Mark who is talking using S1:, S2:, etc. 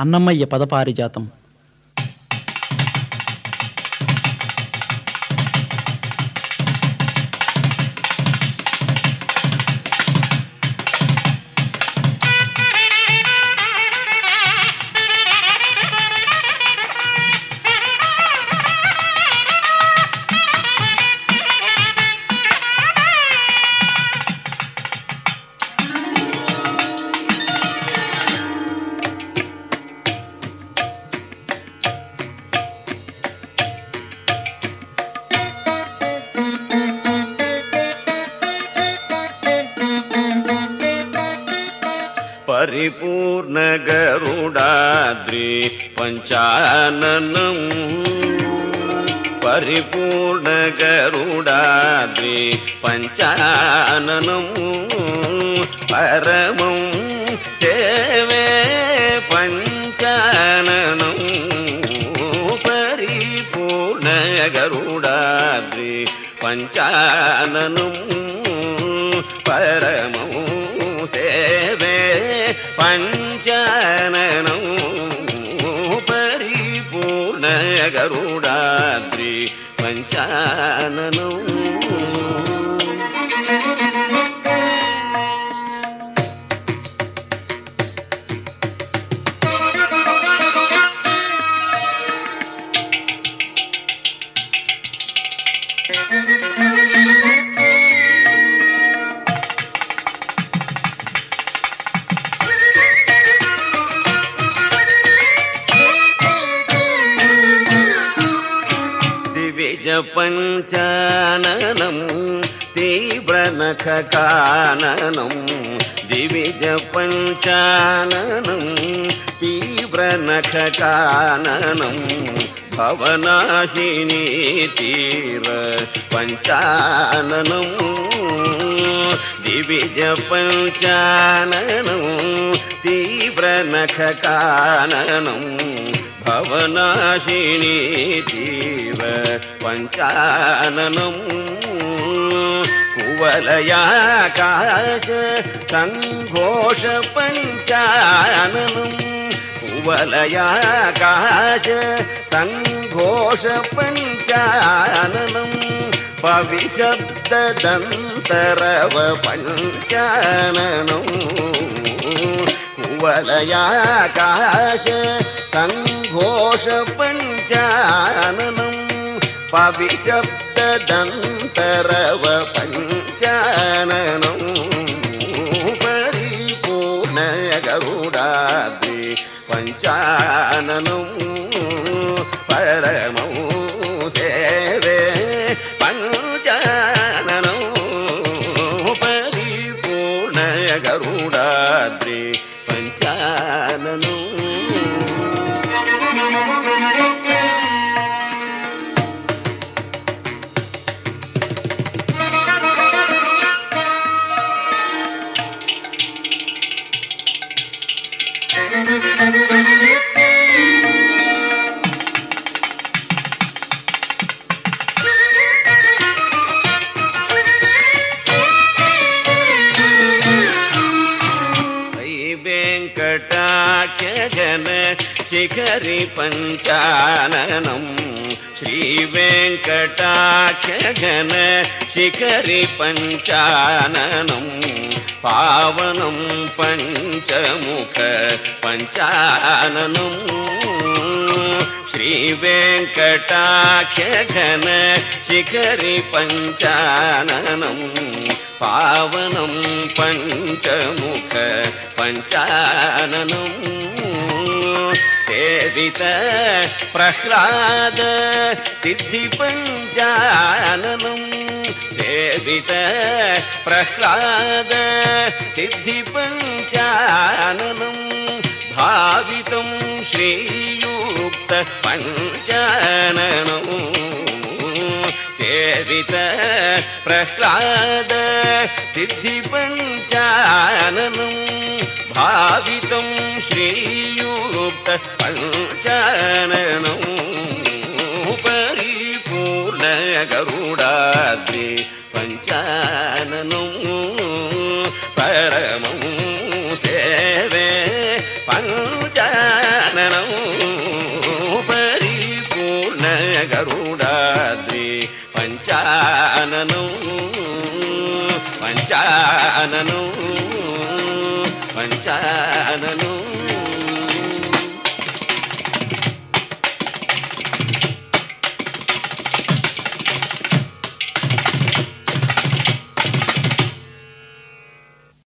S1: అన్నమయ్య పదపారిజాతం.
S2: परिपूर्णगरुडाद्रि पञ्चाननम् परिपूर्णगरुडाद्रि पञ्चाननम् परमं सेवे पञ्चाननं परिपूर्णगरुडाद्रि पञ्चाननं परमम् పంచాననం పరిపూర్ణ గరుడాద్రి పంచాననం దివిజ పంచాననం. पञ्चाननं तीव्रनखकाननं दिवि च पञ्चाननु तीव्रनखकानम् भवनाशिनीतीर पञ्चाननु दिवि च पञ्चाननु भवनाशिणीतिव पञ्चाननम् कुवलयाकाश काश सङ्घोषपञ्चायनम् कुवलया काश सङ्घोषपञ्चाननं पविशत्तदन्तरव पञ्चाननं कुवलया काश घोषपञ्चाननं पविशब्ददन्तरव पञ्चाननं परिपूर्णयगौडाद्रि पञ्चाननं परमौ सेवे पञ्चाननं परिपूर्णयगरुडाद्रि पञ्चाननम् Thank you. वेङ्कटाख्यजन शिखरि पञ्चाननं श्रीवेङ्कटाख्यजन शिखरि पञ्चाननं पावनं पञ्चमुख पञ्चाननं श्रीवेङ्कटाख्यघन शिखरि पञ्चाननं पावनं पञ्चमुख पञ्चाननं सेवित प्रह्लाद सिद्धिपञ्चाननं सेवित प्रह्लाद सिद्धिपञ्चाननं भावितं श्रीयुक्त पञ्चाननम् प्रह्लाद सिद्धिपञ्चाननं भावितं श्रीयुक्त पञ्चाननं परिपूर्ण गरुडाद्रि पञ्चाननं परमं పంచానను పంచానను పంచానను.